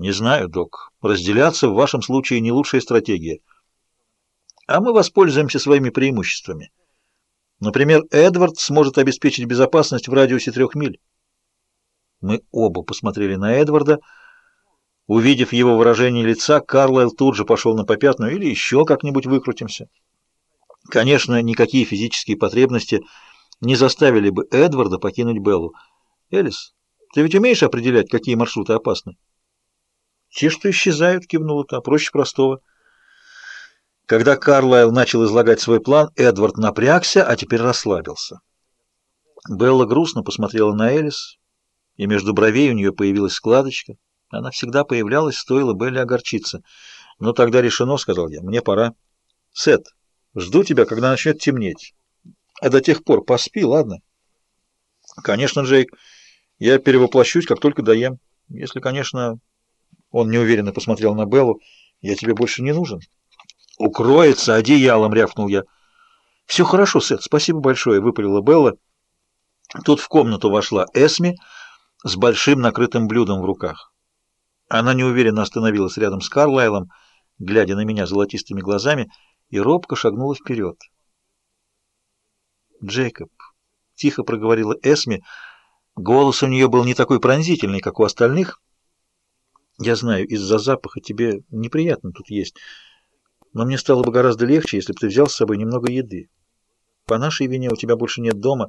Не знаю, док. Разделяться в вашем случае не лучшая стратегия. А мы воспользуемся своими преимуществами. Например, Эдвард сможет обеспечить безопасность в радиусе трех миль. Мы оба посмотрели на Эдварда. Увидев его выражение лица, Карлайл тут же пошел на попятную или еще как-нибудь выкрутимся. Конечно, никакие физические потребности не заставили бы Эдварда покинуть Беллу. Элис, ты ведь умеешь определять, какие маршруты опасны? Те, что исчезают, кивнула та, проще простого. Когда Карлайл начал излагать свой план, Эдвард напрягся, а теперь расслабился. Белла грустно посмотрела на Элис, и между бровей у нее появилась складочка. Она всегда появлялась, стоило Белле огорчиться. «Ну, тогда решено», — сказал я, — «мне пора». «Сет, жду тебя, когда начнет темнеть. А до тех пор поспи, ладно?» «Конечно, Джейк. Я перевоплощусь, как только доем. Если, конечно...» Он неуверенно посмотрел на Беллу. «Я тебе больше не нужен?» «Укроется одеялом!» — рявкнул я. «Все хорошо, Сет, спасибо большое!» — выпалила Белла. Тут в комнату вошла Эсми с большим накрытым блюдом в руках. Она неуверенно остановилась рядом с Карлайлом, глядя на меня золотистыми глазами, и робко шагнула вперед. «Джейкоб», — тихо проговорила Эсми, голос у нее был не такой пронзительный, как у остальных. «Я знаю, из-за запаха тебе неприятно тут есть». Но мне стало бы гораздо легче, если бы ты взял с собой немного еды. По нашей вине у тебя больше нет дома.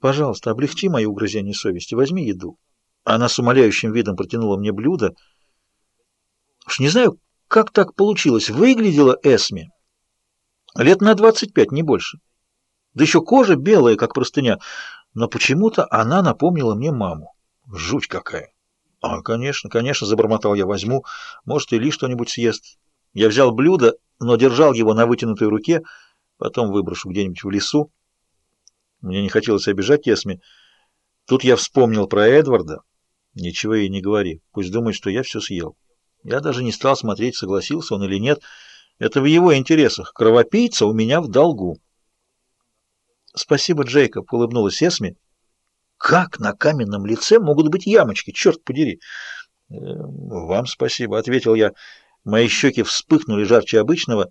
Пожалуйста, облегчи мои угрызения совести, возьми еду. Она с умоляющим видом протянула мне блюдо. Уж не знаю, как так получилось. Выглядела Эсми лет на двадцать пять, не больше. Да еще кожа белая, как простыня. Но почему-то она напомнила мне маму. Жуть какая. А, конечно, конечно, забормотал я, возьму. Может, и Ли что-нибудь съест. Я взял блюдо, но держал его на вытянутой руке, потом выброшу где-нибудь в лесу. Мне не хотелось обижать Есми. Тут я вспомнил про Эдварда. Ничего ей не говори. Пусть думает, что я все съел. Я даже не стал смотреть, согласился он или нет. Это в его интересах. Кровопийца у меня в долгу. Спасибо, Джейкоб, улыбнулась Эсми. Как на каменном лице могут быть ямочки, черт подери? «Э, вам спасибо, ответил я. Мои щеки вспыхнули жарче обычного.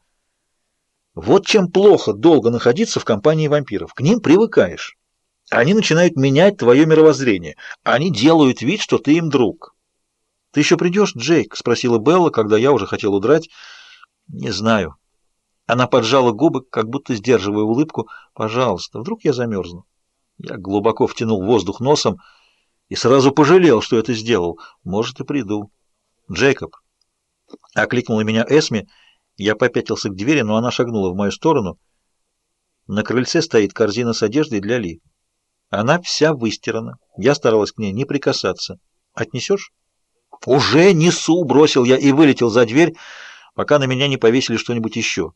Вот чем плохо долго находиться в компании вампиров. К ним привыкаешь. Они начинают менять твое мировоззрение. Они делают вид, что ты им друг. «Ты еще придешь, Джейк?» — спросила Белла, когда я уже хотел удрать. «Не знаю». Она поджала губы, как будто сдерживая улыбку. «Пожалуйста, вдруг я замерзну?» Я глубоко втянул воздух носом и сразу пожалел, что это сделал. «Может, и приду». «Джейкоб, Окликнула меня Эсми. Я попятился к двери, но она шагнула в мою сторону. На крыльце стоит корзина с одеждой для Ли. Она вся выстирана. Я старалась к ней не прикасаться. Отнесешь? Уже несу, бросил я и вылетел за дверь, пока на меня не повесили что-нибудь еще.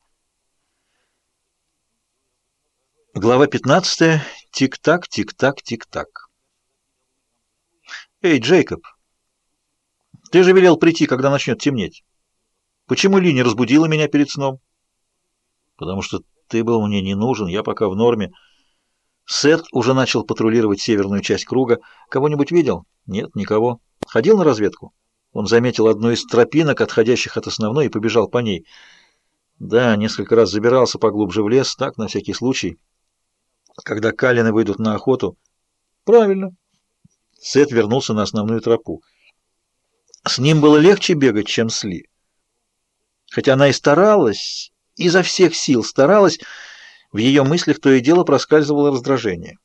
Глава 15. Тик-так, тик-так, тик-так. Эй, Джейкоб, ты же велел прийти, когда начнет темнеть. Почему Ли не разбудила меня перед сном? Потому что ты был мне не нужен, я пока в норме. Сет уже начал патрулировать северную часть круга. Кого-нибудь видел? Нет, никого. Ходил на разведку? Он заметил одну из тропинок, отходящих от основной, и побежал по ней. Да, несколько раз забирался поглубже в лес, так, на всякий случай. Когда калины выйдут на охоту... Правильно. Сет вернулся на основную тропу. С ним было легче бегать, чем с Ли. Хотя она и старалась, изо всех сил старалась, в ее мыслях то и дело проскальзывало раздражение.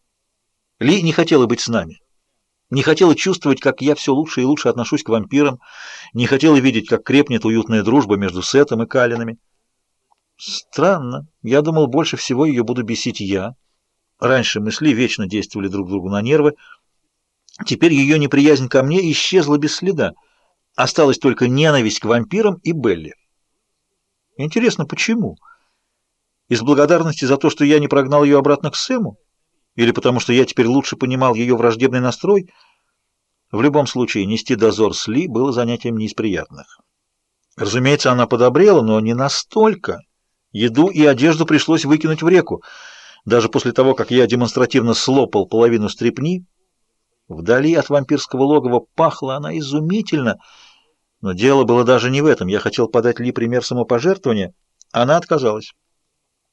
Ли не хотела быть с нами. Не хотела чувствовать, как я все лучше и лучше отношусь к вампирам. Не хотела видеть, как крепнет уютная дружба между Сетом и Калинами. Странно. Я думал, больше всего ее буду бесить я. Раньше мы с Ли вечно действовали друг другу на нервы. Теперь ее неприязнь ко мне исчезла без следа. Осталась только ненависть к вампирам и Белли. Интересно, почему? Из благодарности за то, что я не прогнал ее обратно к Сэму? Или потому что я теперь лучше понимал ее враждебный настрой? В любом случае, нести дозор с Ли было занятием не из приятных. Разумеется, она подобрела, но не настолько. Еду и одежду пришлось выкинуть в реку. Даже после того, как я демонстративно слопал половину стрепни, вдали от вампирского логова пахла она изумительно — Но дело было даже не в этом. Я хотел подать Ли пример самопожертвования. Она отказалась.